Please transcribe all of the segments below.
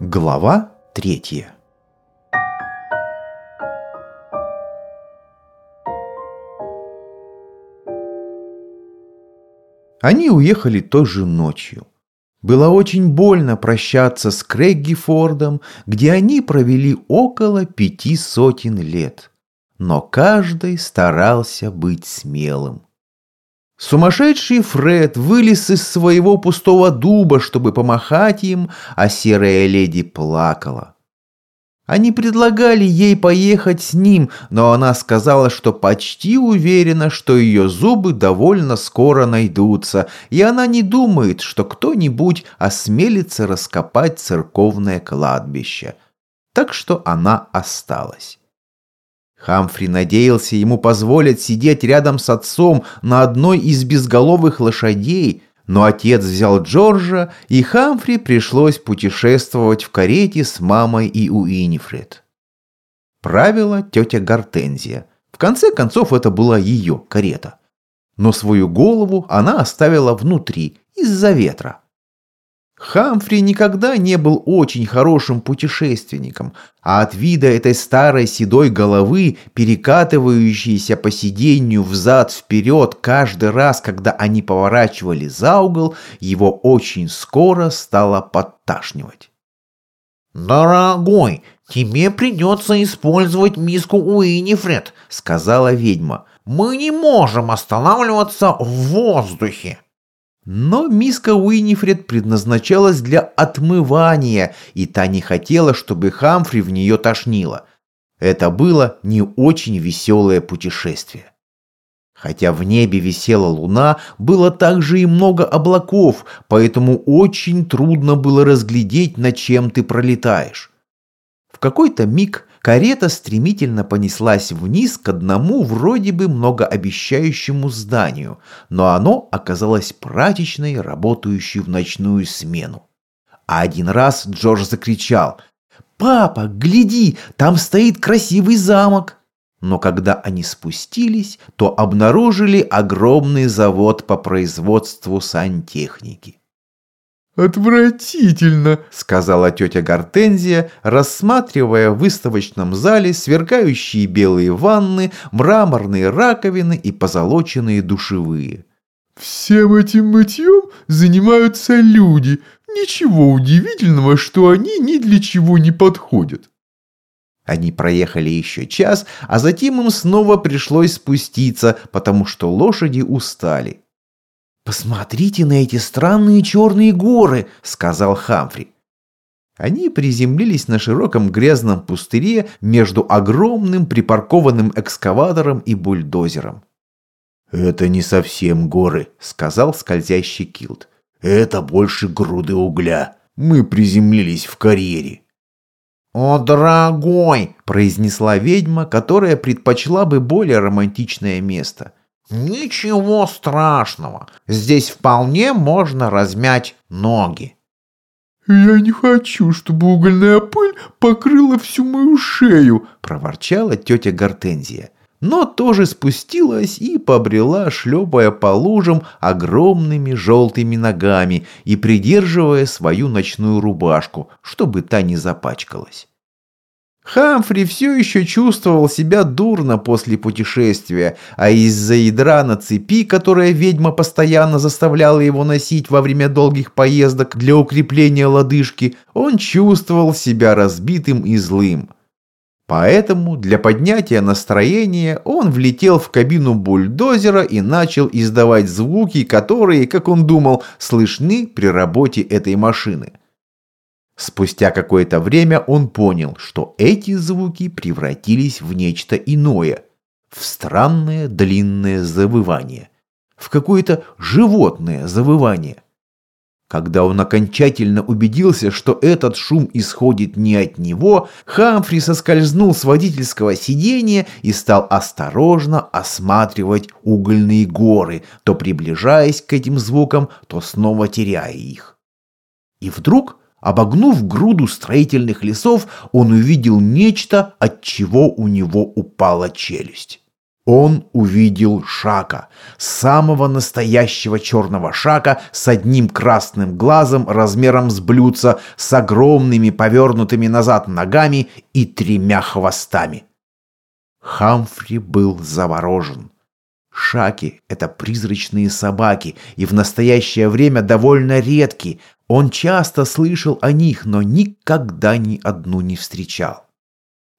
Глава третья Они уехали той же ночью. Было очень больно прощаться с Крэгги Фордом, где они провели около пяти сотен лет. Но каждый старался быть смелым. Сумасшедший Фред вылез из своего пустого дуба, чтобы помахать им, а серая леди плакала. Они предлагали ей поехать с ним, но она сказала, что почти уверена, что ее зубы довольно скоро найдутся, и она не думает, что кто-нибудь осмелится раскопать церковное кладбище. Так что она осталась. Хамфри надеялся ему позволить сидеть рядом с отцом на одной из безголовых лошадей, но отец взял Джорджа, и Хамфри пришлось путешествовать в карете с мамой и Уинифред. Правила тетя Гортензия. В конце концов, это была ее карета. Но свою голову она оставила внутри, из-за ветра. Хамфри никогда не был очень хорошим путешественником, а от вида этой старой седой головы, перекатывающейся по сиденью взад-вперед каждый раз, когда они поворачивали за угол, его очень скоро стало подташнивать. «Дорогой, тебе придется использовать миску Уинифред», — сказала ведьма. «Мы не можем останавливаться в воздухе». Но миска Уинифред предназначалась для отмывания, и та не хотела, чтобы Хамфри в нее тошнило. Это было не очень веселое путешествие. Хотя в небе висела луна, было также и много облаков, поэтому очень трудно было разглядеть, над чем ты пролетаешь. В какой-то миг карета стремительно понеслась вниз к одному вроде бы многообещающему зданию, но оно оказалось прачечной, работающей в ночную смену. А один раз Джордж закричал «Папа, гляди, там стоит красивый замок!» Но когда они спустились, то обнаружили огромный завод по производству сантехники. «Отвратительно!» — сказала тетя Гортензия, рассматривая в выставочном зале сверкающие белые ванны, мраморные раковины и позолоченные душевые. «Всем этим мытьем занимаются люди. Ничего удивительного, что они ни для чего не подходят». Они проехали еще час, а затем им снова пришлось спуститься, потому что лошади устали. «Посмотрите на эти странные черные горы», — сказал Хамфри. Они приземлились на широком грязном пустыре между огромным припаркованным экскаватором и бульдозером. «Это не совсем горы», — сказал скользящий килт. «Это больше груды угля. Мы приземлились в карьере». «О, дорогой!» – произнесла ведьма, которая предпочла бы более романтичное место. Ничего страшного. Здесь вполне можно размять ноги. «Я не хочу, чтобы угольная пыль покрыла всю мою шею», – проворчала тетя Гортензия. Но тоже спустилась и побрела, шлепая по лужам огромными желтыми ногами и придерживая свою ночную рубашку, чтобы та не запачкалась. Хамфри все еще чувствовал себя дурно после путешествия, а из-за ядра на цепи, которое ведьма постоянно заставляла его носить во время долгих поездок для укрепления лодыжки, он чувствовал себя разбитым и злым. Поэтому для поднятия настроения он влетел в кабину бульдозера и начал издавать звуки, которые, как он думал, слышны при работе этой машины. Спустя какое-то время он понял, что эти звуки превратились в нечто иное, в странное длинное завывание, в какое-то животное завывание. Когда он окончательно убедился, что этот шум исходит не от него, Хамфри соскользнул с водительского сиденья и стал осторожно осматривать угольные горы, то приближаясь к этим звукам, то снова теряя их. И вдруг Обогнув груду строительных лесов, он увидел нечто, от чего у него упала челюсть. он увидел Шака, самого настоящего черного Шака с одним красным глазом размером с блюдца, с огромными повернутыми назад ногами и тремя хвостами. Хамфри был заворожен. Шаки — это призрачные собаки, и в настоящее время довольно редки. Он часто слышал о них, но никогда ни одну не встречал.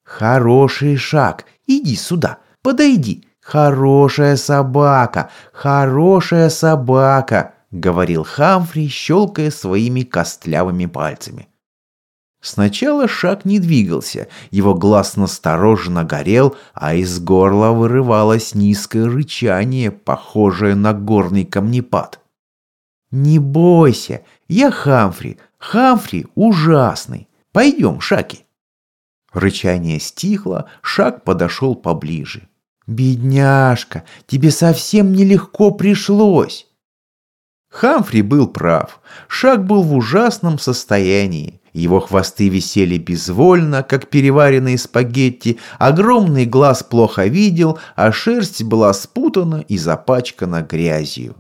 «Хороший Шак, иди сюда!» Подойди. Хорошая собака, хорошая собака, говорил Хамфри, щелкая своими костлявыми пальцами. Сначала шаг не двигался, его глаз настороженно горел, а из горла вырывалось низкое рычание, похожее на горный камнепад. «Не бойся, я Хамфри, Хамфри ужасный. Пойдем, Шаки». Рычание стихло, Шаг подошел поближе. «Бедняжка, тебе совсем нелегко пришлось!» Хамфри был прав. Шаг был в ужасном состоянии. Его хвосты висели безвольно, как переваренные спагетти, огромный глаз плохо видел, а шерсть была спутана и запачкана грязью.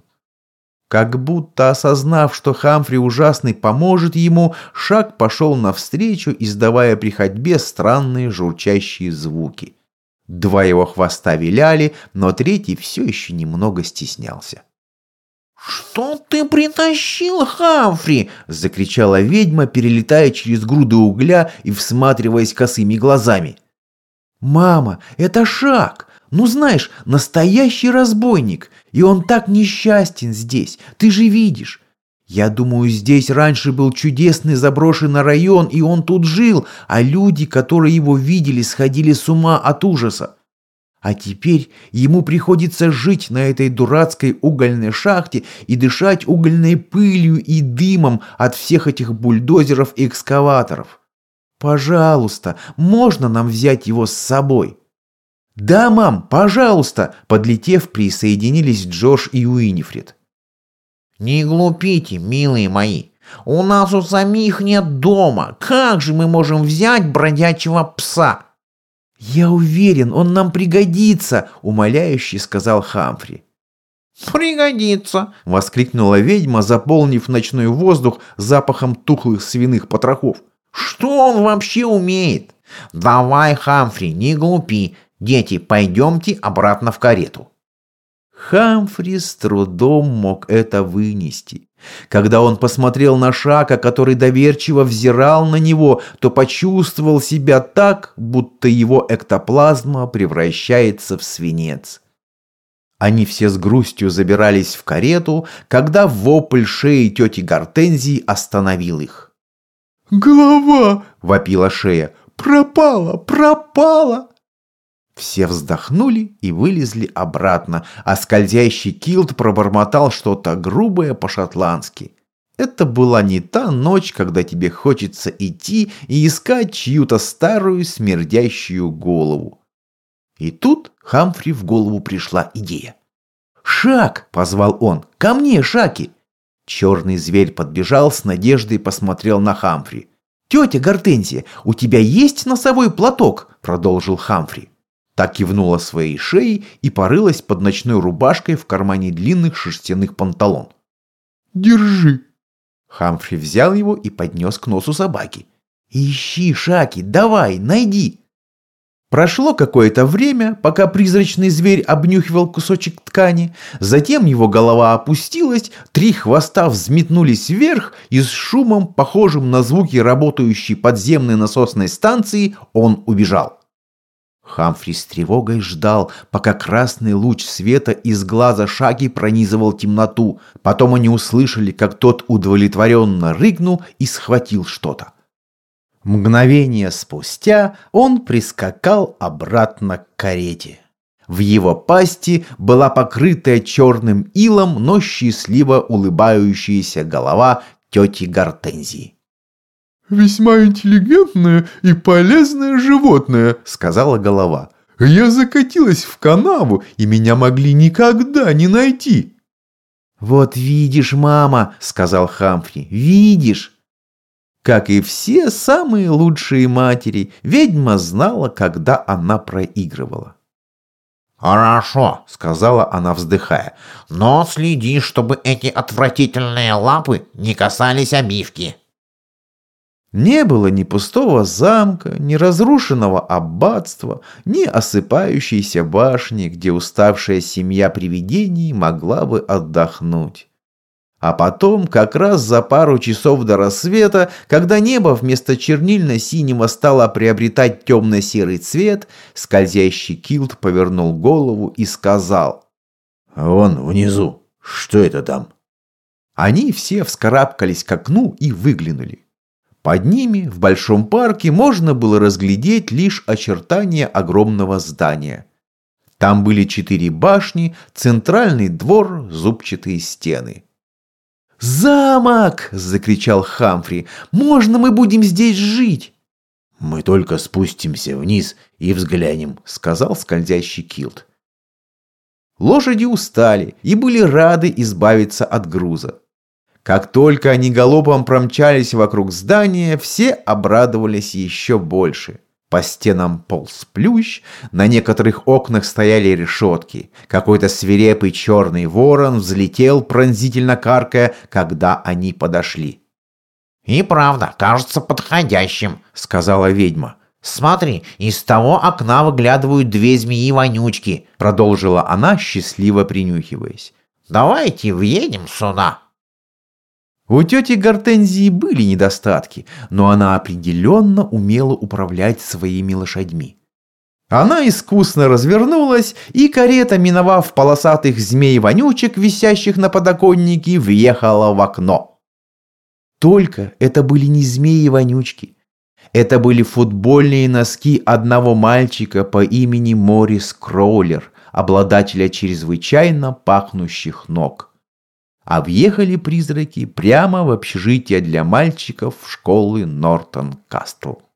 Как будто осознав, что Хамфри ужасный поможет ему, Шаг пошел навстречу, издавая при ходьбе странные журчащие звуки. Два его хвоста виляли, но третий все еще немного стеснялся. «Что ты притащил, Хамфри?» — закричала ведьма, перелетая через груды угля и всматриваясь косыми глазами. «Мама, это Шаг! Ну знаешь, настоящий разбойник, и он так несчастен здесь, ты же видишь. Я думаю, здесь раньше был чудесный заброшенный район, и он тут жил, а люди, которые его видели, сходили с ума от ужаса. А теперь ему приходится жить на этой дурацкой угольной шахте и дышать угольной пылью и дымом от всех этих бульдозеров и экскаваторов. Пожалуйста, можно нам взять его с собой? Да, мам, пожалуйста, подлетев, присоединились Джош и Уинифред. «Не глупите, милые мои. У нас у самих нет дома. Как же мы можем взять бродячего пса?» «Я уверен, он нам пригодится», — умоляюще сказал Хамфри. «Пригодится!» — воскликнула ведьма, заполнив ночной воздух запахом тухлых свиных потрохов. «Что он вообще умеет? Давай, Хамфри, не глупи. Дети, пойдемте обратно в карету». Хамфри с трудом мог это вынести. Когда он посмотрел на Шака, который доверчиво взирал на него, то почувствовал себя так, будто его эктоплазма превращается в свинец. Они все с грустью забирались в карету, когда вопль шеи тети Гортензии остановил их. «Голова!» — вопила шея. «Пропала! Пропала!» Все вздохнули и вылезли обратно, а скользящий килт пробормотал что-то грубое по-шотландски. Это была не та ночь, когда тебе хочется идти и искать чью-то старую смердящую голову. И тут Хамфри в голову пришла идея. «Шаг!» — позвал он. «Ко мне, Шаки!» Черный зверь подбежал с надеждой и посмотрел на Хамфри. «Тетя Гортензия, у тебя есть носовой платок?» — продолжил Хамфри. Так кивнула своей шеей и порылась под ночной рубашкой в кармане длинных шерстяных панталон. «Держи!» Хамфри взял его и поднес к носу собаки. «Ищи, Шаки, давай, найди!» Прошло какое-то время, пока призрачный зверь обнюхивал кусочек ткани, затем его голова опустилась, три хвоста взметнулись вверх, и с шумом, похожим на звуки работающей подземной насосной станции, он убежал. Хамфри с тревогой ждал, пока красный луч света из глаза Шаги пронизывал темноту. Потом они услышали, как тот удовлетворенно рыгнул и схватил что-то. Мгновение спустя он прискакал обратно к карете. В его пасти была покрытая черным илом, но счастливо улыбающаяся голова тети Гортензии. «Весьма интеллигентное и полезное животное», — сказала голова. «Я закатилась в канаву, и меня могли никогда не найти». «Вот видишь, мама», — сказал Хамфри, — «видишь». Как и все самые лучшие матери, ведьма знала, когда она проигрывала. «Хорошо», — сказала она, вздыхая. «Но следи, чтобы эти отвратительные лапы не касались обивки». Не было ни пустого замка, ни разрушенного аббатства, ни осыпающейся башни, где уставшая семья привидений могла бы отдохнуть. А потом, как раз за пару часов до рассвета, когда небо вместо чернильно-синего стало приобретать темно-серый цвет, скользящий килт повернул голову и сказал «Вон внизу, что это там?» Они все вскарабкались к окну и выглянули. Под ними в большом парке можно было разглядеть лишь очертания огромного здания. Там были четыре башни, центральный двор, зубчатые стены. «Замок!» – закричал Хамфри. «Можно мы будем здесь жить?» «Мы только спустимся вниз и взглянем», – сказал скользящий килт. Лошади устали и были рады избавиться от груза. Как только они галопом промчались вокруг здания, все обрадовались еще больше. По стенам полз плющ, на некоторых окнах стояли решетки. Какой-то свирепый черный ворон взлетел, пронзительно каркая, когда они подошли. «И правда, кажется подходящим», — сказала ведьма. «Смотри, из того окна выглядывают две змеи-вонючки», — продолжила она, счастливо принюхиваясь. «Давайте въедем сюда». У тети Гортензии были недостатки, но она определенно умела управлять своими лошадьми. Она искусно развернулась, и карета, миновав полосатых змей-вонючек, висящих на подоконнике, въехала в окно. Только это были не змеи-вонючки. Это были футбольные носки одного мальчика по имени Морис Кроулер, обладателя чрезвычайно пахнущих ног а въехали призраки прямо в общежитие для мальчиков школы Нортон-Кастл.